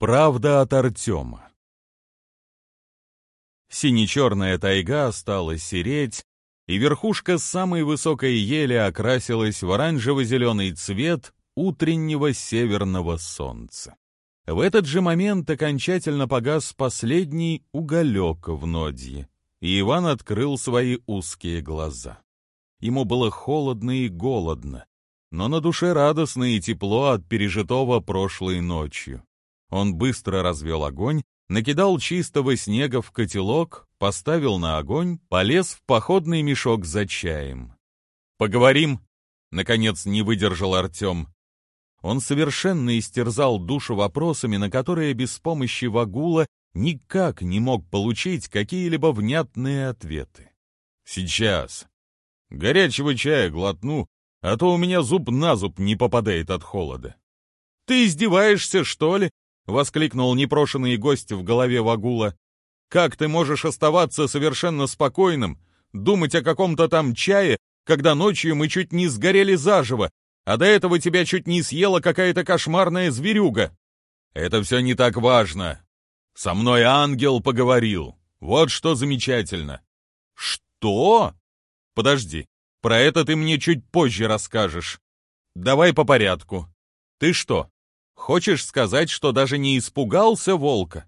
Правда от Артема. Сине-черная тайга осталась сереть, и верхушка самой высокой ели окрасилась в оранжево-зеленый цвет утреннего северного солнца. В этот же момент окончательно погас последний уголек в нодье, и Иван открыл свои узкие глаза. Ему было холодно и голодно, но на душе радостно и тепло от пережитого прошлой ночью. Он быстро развел огонь, накидал чистого снега в котелок, поставил на огонь, полез в походный мешок за чаем. «Поговорим?» — наконец не выдержал Артем. Он совершенно истерзал душу вопросами, на которые без помощи Вагула никак не мог получить какие-либо внятные ответы. «Сейчас. Горячего чая глотну, а то у меня зуб на зуб не попадает от холода». «Ты издеваешься, что ли?» — воскликнул непрошенный гость в голове Вагула. «Как ты можешь оставаться совершенно спокойным, думать о каком-то там чае, когда ночью мы чуть не сгорели заживо, а до этого тебя чуть не съела какая-то кошмарная зверюга?» «Это все не так важно. Со мной ангел поговорил. Вот что замечательно». «Что?» «Подожди, про это ты мне чуть позже расскажешь. Давай по порядку. Ты что, Хочешь сказать, что даже не испугался волка?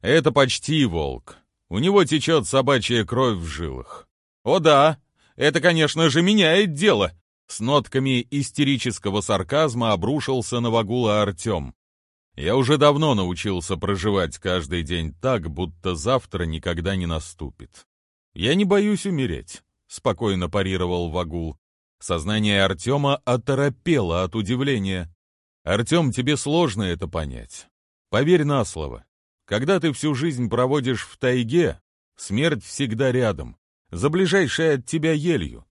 Это почти волк. У него течет собачья кровь в жилах. О да, это, конечно же, меняет дело. С нотками истерического сарказма обрушился на Вагула Артем. Я уже давно научился проживать каждый день так, будто завтра никогда не наступит. Я не боюсь умереть, спокойно парировал Вагул. Сознание Артема оторопело от удивления. Артем, тебе сложно это понять. Поверь на слово. Когда ты всю жизнь проводишь в тайге, смерть всегда рядом, за ближайшей от тебя елью.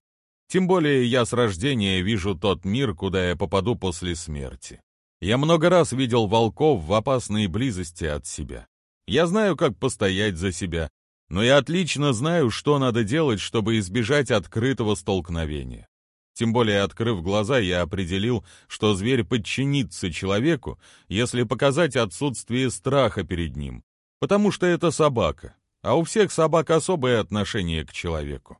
Тем более я с рождения вижу тот мир, куда я попаду после смерти. Я много раз видел волков в опасной близости от себя. Я знаю, как постоять за себя, но я отлично знаю, что надо делать, чтобы избежать открытого столкновения. Тем более, открыв глаза, я определил, что зверь подчинится человеку, если показать отсутствие страха перед ним, потому что это собака, а у всех собак особое отношение к человеку.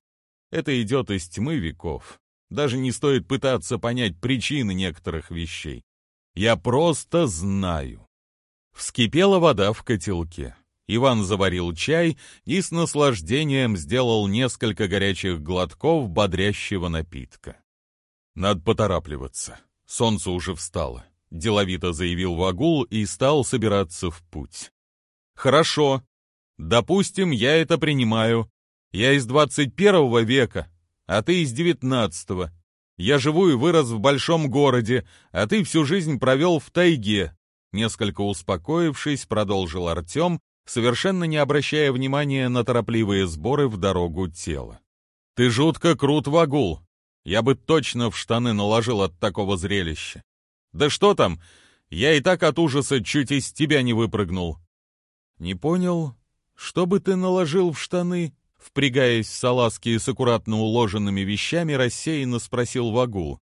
Это идет из тьмы веков. Даже не стоит пытаться понять причины некоторых вещей. Я просто знаю. Вскипела вода в котелке. Иван заварил чай и с наслаждением сделал несколько горячих глотков бодрящего напитка. Надо поторапливаться. Солнце уже встало. Деловито заявил Вагул и стал собираться в путь. Хорошо. Допустим, я это принимаю. Я из 21 века, а ты из 19 Я живу и вырос в большом городе, а ты всю жизнь провел в тайге. Несколько успокоившись, продолжил Артем, совершенно не обращая внимания на торопливые сборы в дорогу тела. «Ты жутко крут, Вагул. Я бы точно в штаны наложил от такого зрелища. Да что там, я и так от ужаса чуть из тебя не выпрыгнул. Не понял, что бы ты наложил в штаны? Впрягаясь в салазки с аккуратно уложенными вещами, рассеянно спросил Вагул.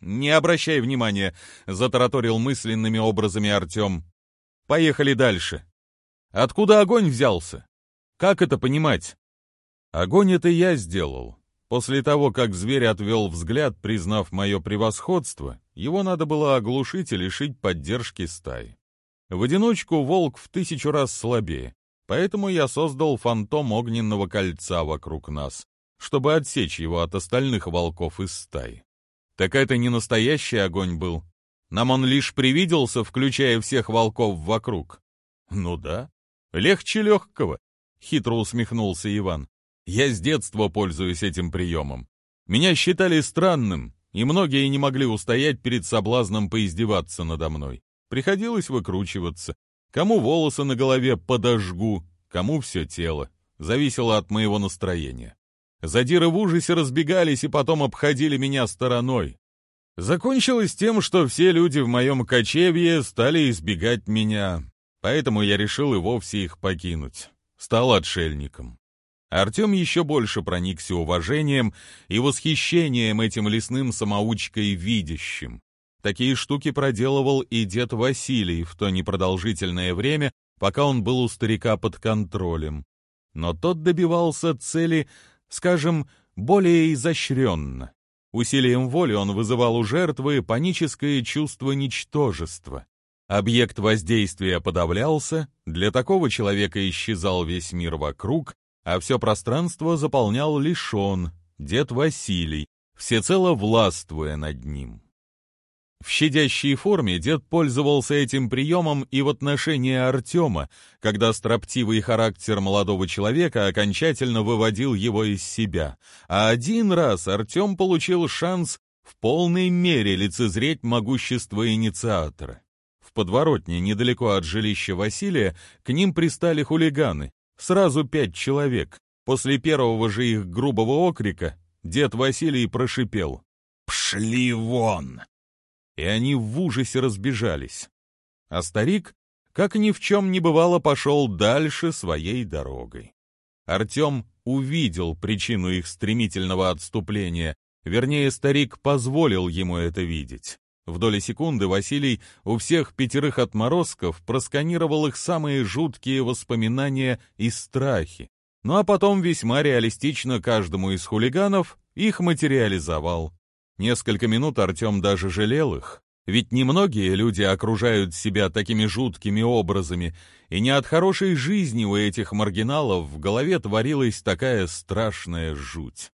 «Не обращай внимания», — затараторил мысленными образами Артем. «Поехали дальше. Откуда огонь взялся? Как это понимать?» «Огонь это я сделал. После того, как зверь отвел взгляд, признав мое превосходство, его надо было оглушить и лишить поддержки стаи. В одиночку волк в тысячу раз слабее, поэтому я создал фантом огненного кольца вокруг нас, чтобы отсечь его от остальных волков из стаи. Так это не настоящий огонь был. Нам он лишь привиделся, включая всех волков вокруг. Ну да, легче легкого, хитро усмехнулся Иван. Я с детства пользуюсь этим приемом. Меня считали странным, и многие не могли устоять перед соблазном поиздеваться надо мной. Приходилось выкручиваться. Кому волосы на голове подожгу, кому все тело. Зависело от моего настроения. Задиры в ужасе разбегались и потом обходили меня стороной. Закончилось тем, что все люди в моем кочевье стали избегать меня, поэтому я решил и вовсе их покинуть. Стал отшельником. Артем еще больше проникся уважением и восхищением этим лесным самоучкой видящим. Такие штуки проделывал и дед Василий в то непродолжительное время, пока он был у старика под контролем. Но тот добивался цели, скажем, более изощренно. Усилием воли он вызывал у жертвы паническое чувство ничтожества. Объект воздействия подавлялся, для такого человека исчезал весь мир вокруг, а все пространство заполнял лишь дед Василий, всецело властвуя над ним. В щадящей форме дед пользовался этим приемом и в отношении Артема, когда строптивый характер молодого человека окончательно выводил его из себя. А один раз Артем получил шанс в полной мере лицезреть могущество инициатора. В подворотне, недалеко от жилища Василия, к ним пристали хулиганы, сразу пять человек. После первого же их грубого окрика дед Василий прошипел «Пшли вон!» и они в ужасе разбежались. А старик, как ни в чем не бывало, пошел дальше своей дорогой. Артем увидел причину их стремительного отступления, вернее, старик позволил ему это видеть. В доли секунды Василий у всех пятерых отморозков просканировал их самые жуткие воспоминания и страхи, ну а потом весьма реалистично каждому из хулиганов их материализовал. Несколько минут Артем даже жалел их, ведь немногие люди окружают себя такими жуткими образами, и не от хорошей жизни у этих маргиналов в голове творилась такая страшная жуть.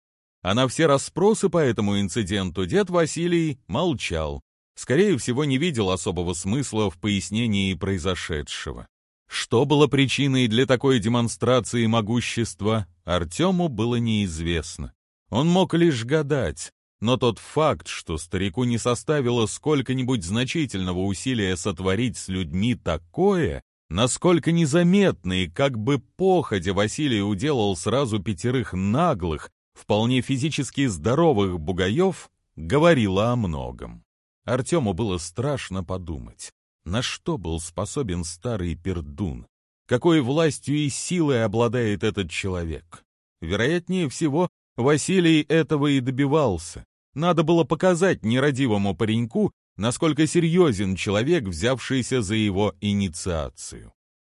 А на все расспросы по этому инциденту дед Василий молчал, скорее всего, не видел особого смысла в пояснении произошедшего. Что было причиной для такой демонстрации могущества, Артему было неизвестно. Он мог лишь гадать, но тот факт, что старику не составило сколько-нибудь значительного усилия сотворить с людьми такое, насколько незаметно и как бы походя Василий уделал сразу пятерых наглых, вполне физически здоровых бугаев, говорило о многом. Артему было страшно подумать, на что был способен старый пердун, какой властью и силой обладает этот человек. Вероятнее всего, Василий этого и добивался. Надо было показать нерадивому пареньку, насколько серьезен человек, взявшийся за его инициацию.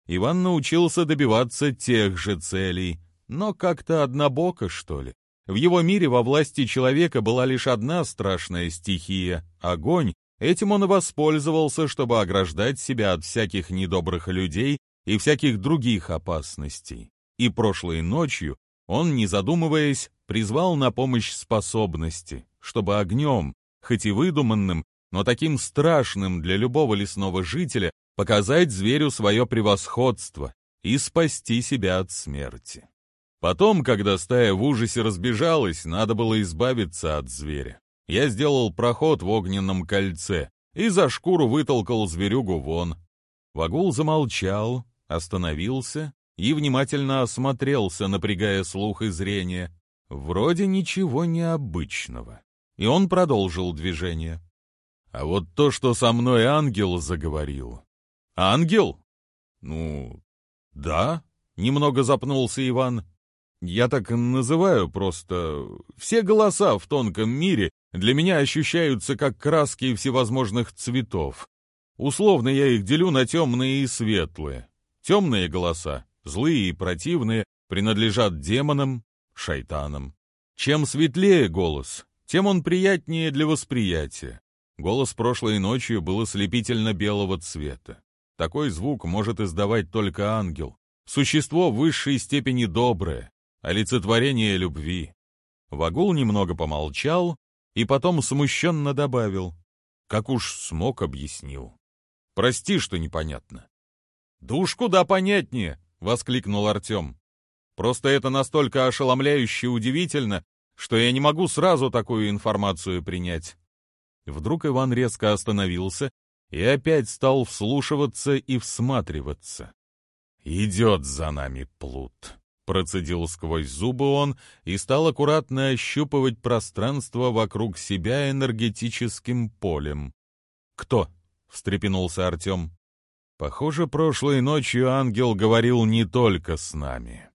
Иван научился добиваться тех же целей, но как-то однобоко, что ли. В его мире во власти человека была лишь одна страшная стихия — огонь. Этим он и воспользовался, чтобы ограждать себя от всяких недобрых людей и всяких других опасностей. И прошлой ночью он, не задумываясь, призвал на помощь способности, чтобы огнем, хоть и выдуманным, но таким страшным для любого лесного жителя, показать зверю свое превосходство и спасти себя от смерти. Потом, когда стая в ужасе разбежалась, надо было избавиться от зверя. Я сделал проход в огненном кольце и за шкуру вытолкал зверюгу вон. Вагул замолчал, остановился и внимательно осмотрелся, напрягая слух и зрение. Вроде ничего необычного. И он продолжил движение. А вот то, что со мной ангел заговорил. Ангел? Ну, да, немного запнулся Иван. Я так называю просто. Все голоса в тонком мире для меня ощущаются как краски всевозможных цветов. Условно я их делю на темные и светлые. Темные голоса злые и противные, принадлежат демонам, шайтанам. Чем светлее голос, тем он приятнее для восприятия. Голос прошлой ночью был ослепительно белого цвета. Такой звук может издавать только ангел. Существо высшей степени доброе, олицетворение любви. Вагул немного помолчал и потом смущенно добавил. Как уж смог, объяснил. Прости, что непонятно. Да уж куда понятнее, — воскликнул Артем. «Просто это настолько ошеломляюще удивительно, что я не могу сразу такую информацию принять». Вдруг Иван резко остановился и опять стал вслушиваться и всматриваться. «Идет за нами плут», — процедил сквозь зубы он и стал аккуратно ощупывать пространство вокруг себя энергетическим полем. «Кто?» — встрепенулся Артем. Похоже, прошлой ночью ангел говорил не только с нами.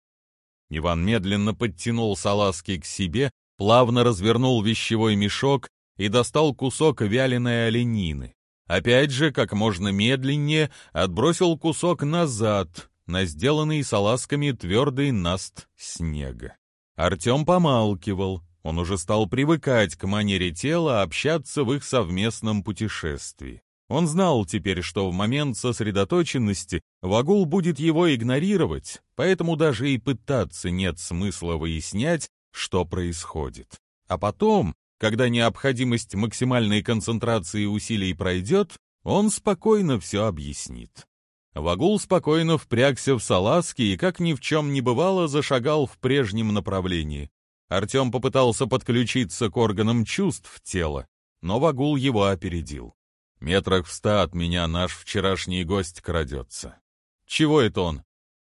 Иван медленно подтянул салазки к себе, плавно развернул вещевой мешок и достал кусок вяленой оленины. Опять же, как можно медленнее, отбросил кусок назад, на сделанный салазками твердый наст снега. Артем помалкивал, он уже стал привыкать к манере тела общаться в их совместном путешествии. Он знал теперь, что в момент сосредоточенности Вагул будет его игнорировать, поэтому даже и пытаться нет смысла выяснять, что происходит. А потом, когда необходимость максимальной концентрации усилий пройдет, он спокойно все объяснит. Вагул спокойно впрягся в салазки и, как ни в чем не бывало, зашагал в прежнем направлении. Артем попытался подключиться к органам чувств тела, но Вагул его опередил. Метрах в ста от меня наш вчерашний гость крадется. Чего это он?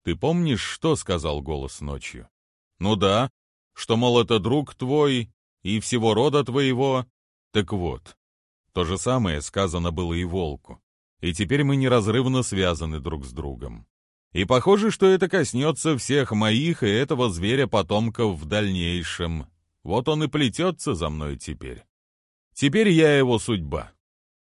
Ты помнишь, что сказал голос ночью? Ну да, что, мол, это друг твой и всего рода твоего. Так вот, то же самое сказано было и волку. И теперь мы неразрывно связаны друг с другом. И похоже, что это коснется всех моих и этого зверя-потомков в дальнейшем. Вот он и плетется за мной теперь. Теперь я его судьба.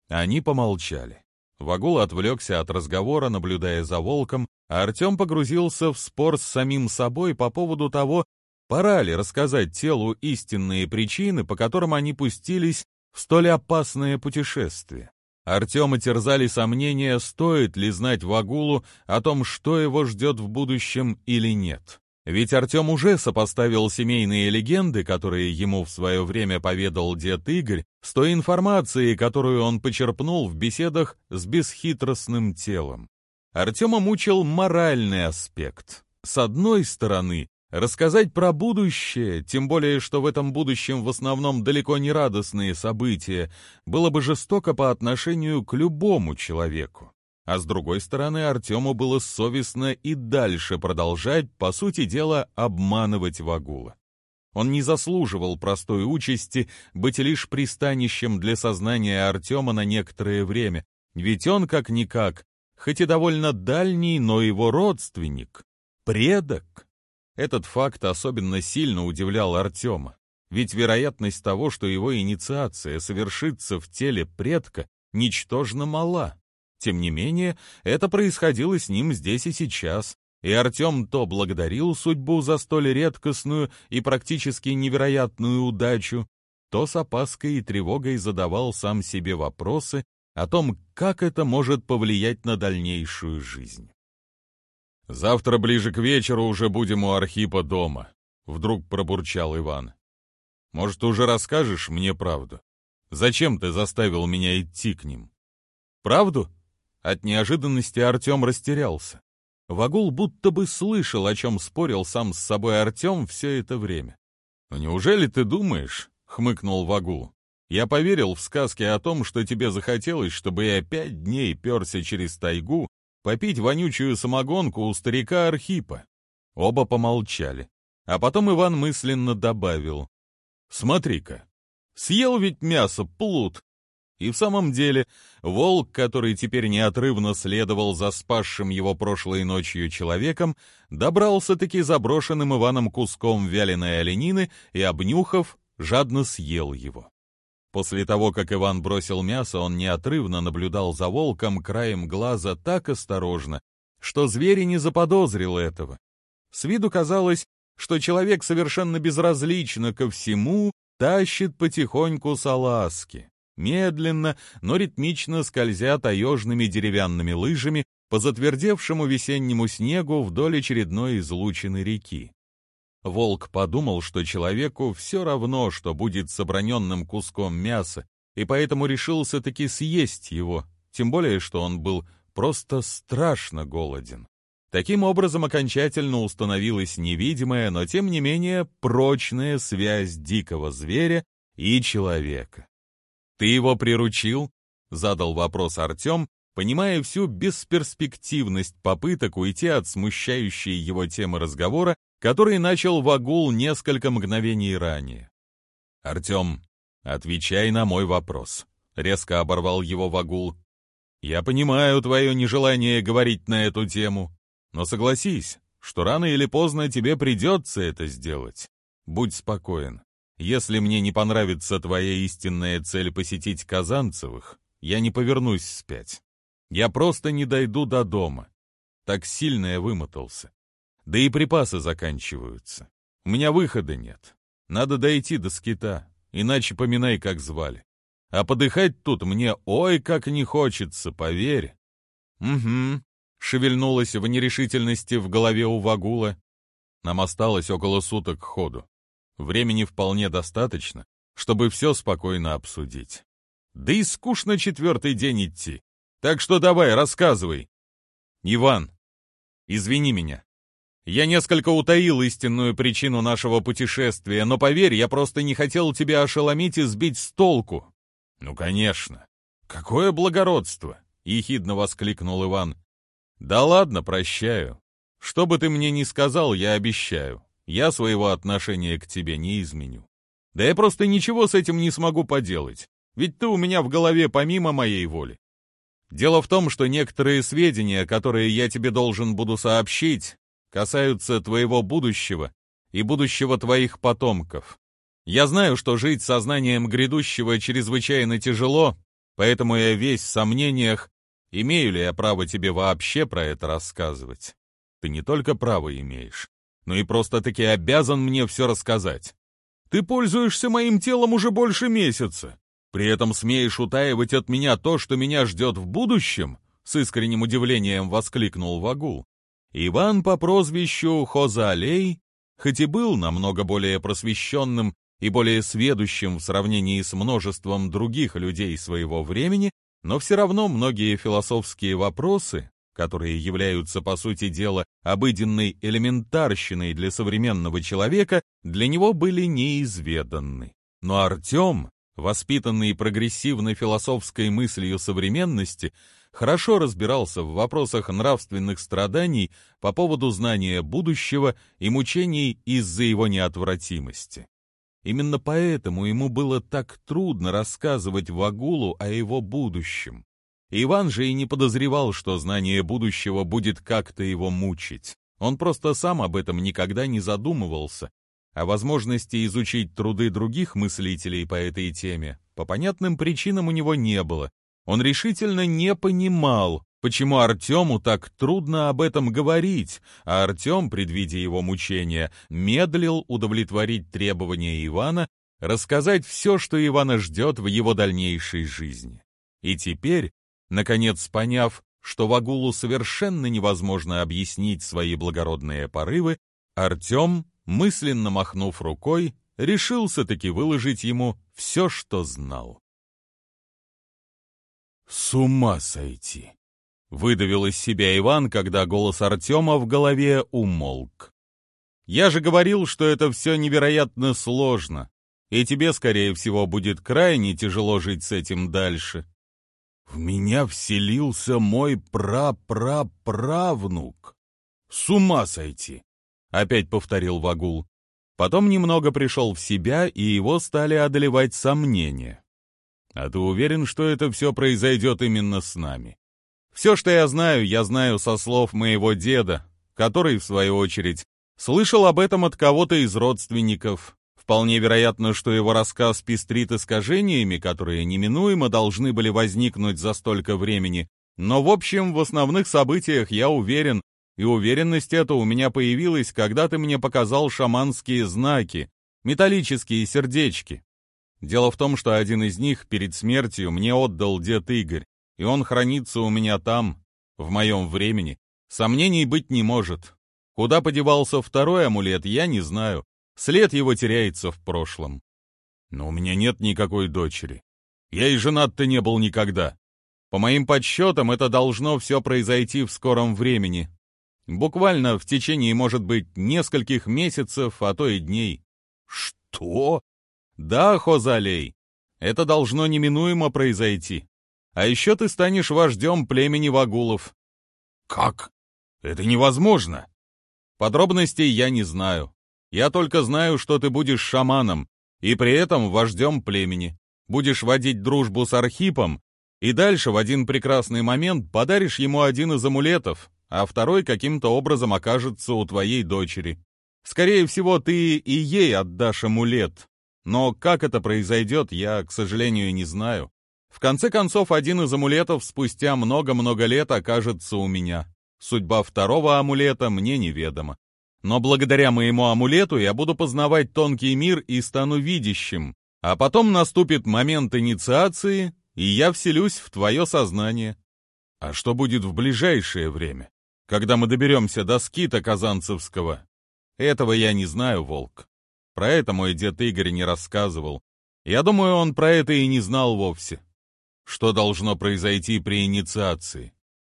Они помолчали. Вагул отвлекся от разговора, наблюдая за волком, а Артем погрузился в спор с самим собой по поводу того, пора ли рассказать телу истинные причины, по которым они пустились в столь опасное путешествие. Артема терзали сомнения, стоит ли знать Вагулу о том, что его ждет в будущем или нет. Ведь Артем уже сопоставил семейные легенды, которые ему в свое время поведал дед Игорь, с той информацией, которую он почерпнул в беседах с бесхитростным телом. Артема мучил моральный аспект. С одной стороны, рассказать про будущее, тем более, что в этом будущем в основном далеко не радостные события, было бы жестоко по отношению к любому человеку. А с другой стороны, Артему было совестно и дальше продолжать, по сути дела, обманывать Вагула. Он не заслуживал простой участи быть лишь пристанищем для сознания Артема на некоторое время, ведь он, как-никак, хоть и довольно дальний, но его родственник, предок. Этот факт особенно сильно удивлял Артема, ведь вероятность того, что его инициация совершится в теле предка, ничтожно мала. Тем не менее, это происходило с ним здесь и сейчас, и Артем то благодарил судьбу за столь редкостную и практически невероятную удачу, то с опаской и тревогой задавал сам себе вопросы о том, как это может повлиять на дальнейшую жизнь. «Завтра ближе к вечеру уже будем у Архипа дома», — вдруг пробурчал Иван. «Может, уже расскажешь мне правду? Зачем ты заставил меня идти к ним?» «Правду?» От неожиданности Артем растерялся. Вагул будто бы слышал, о чем спорил сам с собой Артем все это время. «Ну неужели ты думаешь?» — хмыкнул Вагул. «Я поверил в сказки о том, что тебе захотелось, чтобы я пять дней перся через тайгу попить вонючую самогонку у старика Архипа». Оба помолчали. А потом Иван мысленно добавил. «Смотри-ка, съел ведь мясо, плут, и в самом деле, волк, который теперь неотрывно следовал за спасшим его прошлой ночью человеком, добрался-таки заброшенным Иваном куском вяленой оленины и, обнюхав, жадно съел его. После того, как Иван бросил мясо, он неотрывно наблюдал за волком краем глаза так осторожно, что зверь и не заподозрил этого. С виду казалось, что человек совершенно безразлично ко всему тащит потихоньку салазки медленно, но ритмично скользя таежными деревянными лыжами по затвердевшему весеннему снегу вдоль очередной излучины реки. Волк подумал, что человеку все равно, что будет с оброненным куском мяса, и поэтому решился таки съесть его, тем более, что он был просто страшно голоден. Таким образом окончательно установилась невидимая, но тем не менее прочная связь дикого зверя и человека. «Ты его приручил?» — задал вопрос Артем, понимая всю бесперспективность попыток уйти от смущающей его темы разговора, который начал Вагул несколько мгновений ранее. «Артем, отвечай на мой вопрос», — резко оборвал его Вагул. «Я понимаю твое нежелание говорить на эту тему, но согласись, что рано или поздно тебе придется это сделать. Будь спокоен. если мне не понравится твоя истинная цель посетить Казанцевых, я не повернусь вспять. Я просто не дойду до дома. Так сильно я вымотался. Да и припасы заканчиваются. У меня выхода нет. Надо дойти до скита, иначе поминай, как звали. А подыхать тут мне ой как не хочется, поверь. Угу, шевельнулась в нерешительности в голове у Вагула. Нам осталось около суток ходу. Времени вполне достаточно, чтобы все спокойно обсудить. Да и скучно четвертый день идти. Так что давай, рассказывай. Иван, извини меня. Я несколько утаил истинную причину нашего путешествия, но поверь, я просто не хотел тебя ошеломить и сбить с толку. Ну, конечно. Какое благородство! Ехидно воскликнул Иван. Да ладно, прощаю. Что бы ты мне ни сказал, я обещаю. Я своего отношения к тебе не изменю. Да я просто ничего с этим не смогу поделать. Ведь ты у меня в голове помимо моей воли. Дело в том, что некоторые сведения, которые я тебе должен буду сообщить, касаются твоего будущего и будущего твоих потомков. Я знаю, что жить сознанием грядущего чрезвычайно тяжело, поэтому я весь в сомнениях, имею ли я право тебе вообще про это рассказывать. Ты не только право имеешь, но и просто-таки обязан мне все рассказать. Ты пользуешься моим телом уже больше месяца. При этом смеешь утаивать от меня то, что меня ждет в будущем?» С искренним удивлением воскликнул Вагул. Иван по прозвищу Хозалей, хоть и был намного более просвещенным и более сведущим в сравнении с множеством других людей своего времени, но все равно многие философские вопросы, которые являются, по сути дела, обыденной элементарщиной для современного человека, для него были неизведанны. Но Артем, воспитанный прогрессивной философской мыслью современности, хорошо разбирался в вопросах нравственных страданий по поводу знания будущего и мучений из-за его неотвратимости. Именно поэтому ему было так трудно рассказывать Вагулу о его будущем. Иван же и не подозревал, что знание будущего будет как-то его мучить. Он просто сам об этом никогда не задумывался, а возможности изучить труды других мыслителей по этой теме по понятным причинам у него не было, он решительно не понимал, почему Артему так трудно об этом говорить, а Артем, предвидя его мучения, медлил удовлетворить требования Ивана рассказать все, что Ивана ждет в его дальнейшей жизни. И теперь, наконец поняв, что Вагулу совершенно невозможно объяснить свои благородные порывы, Артем, мысленно махнув рукой, решился-таки выложить ему все, что знал. «С ума сойти!» — выдавил из себя Иван, когда голос Артема в голове умолк. «Я же говорил, что это все невероятно сложно, и тебе, скорее всего, будет крайне тяжело жить с этим дальше». «В меня вселился мой прапраправнук. С ума сойти!» — опять повторил Вагул. Потом немного пришел в себя, и его стали одолевать сомнения. А ты уверен, что это все произойдет именно с нами? Все, что я знаю, я знаю со слов моего деда, который, в свою очередь, слышал об этом от кого-то из родственников. Вполне вероятно, что его рассказ пестрит искажениями, которые неминуемо должны были возникнуть за столько времени. Но, в общем, в основных событиях я уверен, и уверенность эта у меня появилась, когда ты мне показал шаманские знаки, металлические сердечки. Дело в том, что один из них перед смертью мне отдал дед Игорь, и он хранится у меня там, в моем времени. Сомнений быть не может. Куда подевался второй амулет, я не знаю. След его теряется в прошлом. Но у меня нет никакой дочери. Я и женат-то не был никогда. По моим подсчетам, это должно все произойти в скором времени. Буквально в течение, может быть, нескольких месяцев, а то и дней. Что? Да, Хозалей, это должно неминуемо произойти. А еще ты станешь вождем племени Вагулов. Как? Это невозможно. Подробностей я не знаю. Я только знаю, что ты будешь шаманом и при этом вождем племени. Будешь водить дружбу с Архипом и дальше в один прекрасный момент подаришь ему один из амулетов, а второй каким-то образом окажется у твоей дочери. Скорее всего, ты и ей отдашь амулет, Но как это произойдет, я, к сожалению, не знаю. В конце концов, один из амулетов спустя много-много лет окажется у меня. Судьба второго амулета мне неведома. Но благодаря моему амулету я буду познавать тонкий мир и стану видящим. А потом наступит момент инициации, и я вселюсь в твое сознание. А что будет в ближайшее время, когда мы доберемся до скита Казанцевского? Этого я не знаю, Волк. Про это мой дед Игорь не рассказывал. Я думаю, он про это и не знал вовсе. Что должно произойти при инициации?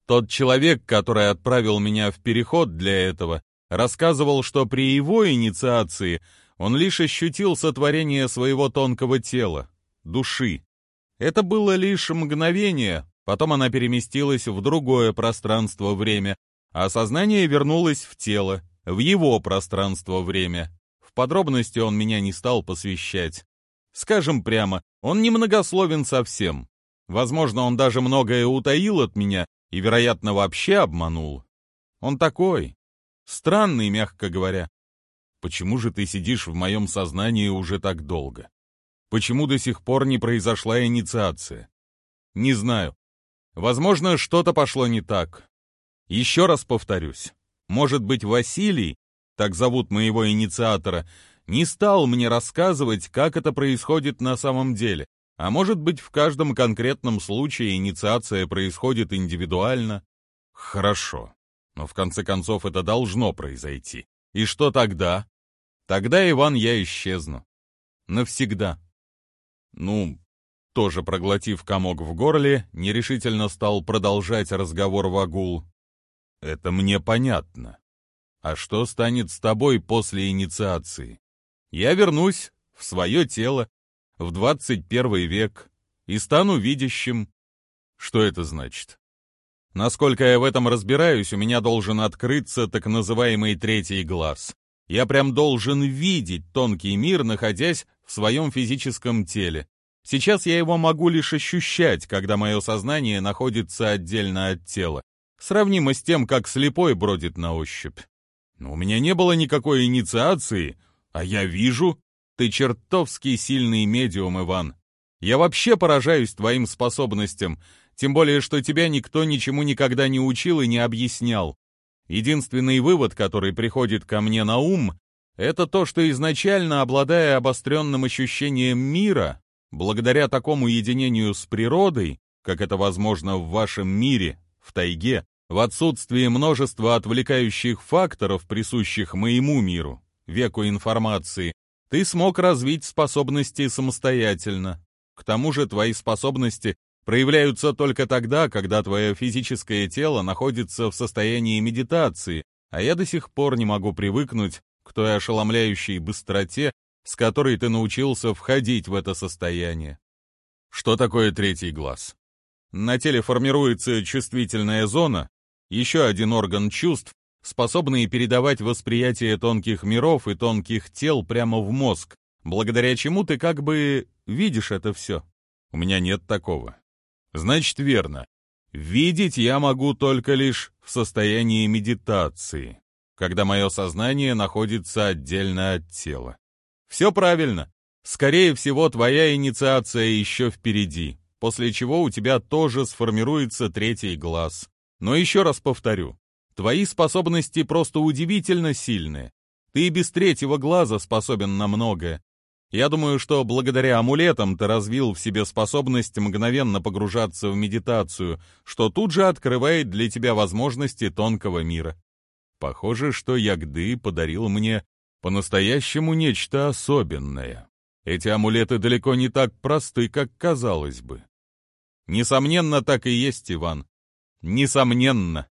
Тот человек, который отправил меня в переход для этого, рассказывал, что при его инициации он лишь ощутил сотворение своего тонкого тела, души. Это было лишь мгновение, потом она переместилась в другое пространство-время, а сознание вернулось в тело, в его пространство-время. Подробности он меня не стал посвящать. Скажем прямо, он немногословен совсем. Возможно, он даже многое утаил от меня и, вероятно, вообще обманул. Он такой, Странный, мягко говоря. Почему же ты сидишь в моем сознании уже так долго? Почему до сих пор не произошла инициация? Не знаю. Возможно, что-то пошло не так. Еще раз повторюсь. Может быть, Василий, так зовут моего инициатора, не стал мне рассказывать, как это происходит на самом деле. А может быть, в каждом конкретном случае инициация происходит индивидуально? Хорошо. Но в конце концов это должно произойти. И что тогда? Тогда, Иван, я исчезну. Навсегда. Ну, тоже проглотив комок в горле, нерешительно стал продолжать разговор Вагул. Это мне понятно. А что станет с тобой после инициации? Я вернусь в свое тело, в 21 век, и стану видящим. Что это значит? Насколько я в этом разбираюсь, у меня должен открыться так называемый третий глаз. Я прям должен видеть тонкий мир, находясь в своем физическом теле. Сейчас я его могу лишь ощущать, когда мое сознание находится отдельно от тела. Сравнимо с тем, как слепой бродит на ощупь. Но у меня не было никакой инициации, а я вижу. Ты чертовски сильный медиум, Иван. Я вообще поражаюсь твоим способностям — тем более, что тебя никто ничему никогда не учил и не объяснял. Единственный вывод, который приходит ко мне на ум, это то, что изначально, обладая обостренным ощущением мира, благодаря такому единению с природой, как это возможно в вашем мире, в тайге, в отсутствии множества отвлекающих факторов, присущих моему миру, веку информации, ты смог развить способности самостоятельно. К тому же твои способности проявляются только тогда, когда твое физическое тело находится в состоянии медитации, а я до сих пор не могу привыкнуть к той ошеломляющей быстроте, с которой ты научился входить в это состояние. Что такое третий глаз? На теле формируется чувствительная зона, еще один орган чувств, способный передавать восприятие тонких миров и тонких тел прямо в мозг, благодаря чему ты как бы видишь это все. У меня нет такого. Значит, верно. Видеть я могу только лишь в состоянии медитации, когда мое сознание находится отдельно от тела. Все правильно. Скорее всего, твоя инициация еще впереди, после чего у тебя тоже сформируется третий глаз. Но еще раз повторю, твои способности просто удивительно сильные. Ты и без третьего глаза способен на многое, я думаю, что благодаря амулетам ты развил в себе способность мгновенно погружаться в медитацию, что тут же открывает для тебя возможности тонкого мира. Похоже, что Ягды подарил мне по-настоящему нечто особенное. Эти амулеты далеко не так просты, как казалось бы. Несомненно, так и есть, Иван. Несомненно.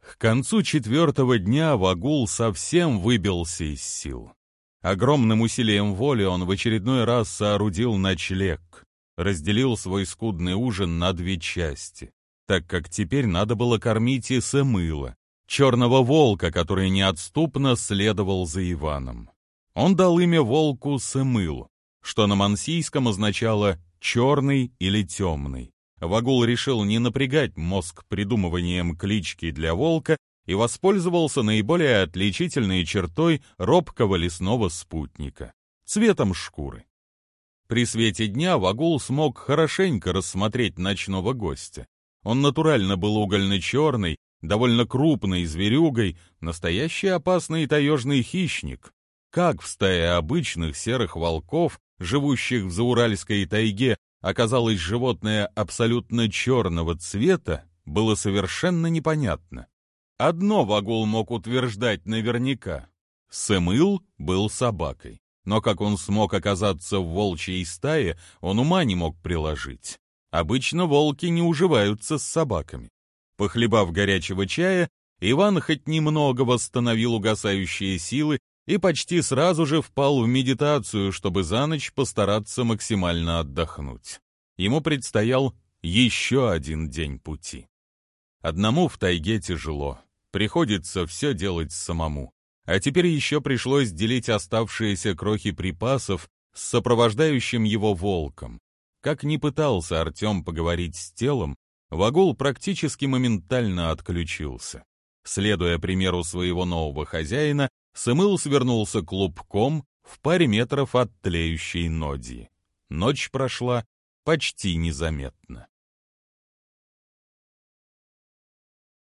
К концу четвертого дня Вагул совсем выбился из сил. Огромным усилием воли он в очередной раз соорудил ночлег, разделил свой скудный ужин на две части, так как теперь надо было кормить и Сэмыла, черного волка, который неотступно следовал за Иваном. Он дал имя волку Сэмылу, что на мансийском означало «черный» или «темный». Вагул решил не напрягать мозг придумыванием клички для волка и воспользовался наиболее отличительной чертой робкого лесного спутника. цветом шкуры. При свете дня Вагул смог хорошенько рассмотреть ночного гостя. Он натурально был угольно-черный, довольно крупной зверюгой, настоящий опасный таежный хищник. Как в стае обычных серых волков, живущих в Зауральской тайге, оказалось животное абсолютно черного цвета, было совершенно непонятно. Одно Вагул мог утверждать наверняка. Сэмыл был собакой. Но как он смог оказаться в волчьей стае, он ума не мог приложить. Обычно волки не уживаются с собаками. Похлебав горячего чая, Иван хоть немного восстановил угасающие силы и почти сразу же впал в медитацию, чтобы за ночь постараться максимально отдохнуть. Ему предстоял еще один день пути. Одному в тайге тяжело, приходится все делать самому. А теперь еще пришлось делить оставшиеся крохи припасов с сопровождающим его волком. Как ни пытался Артем поговорить с телом, Вагул практически моментально отключился. Следуя примеру своего нового хозяина, Сымыл свернулся клубком в паре метров от тлеющей Нодии. Ночь прошла почти незаметно.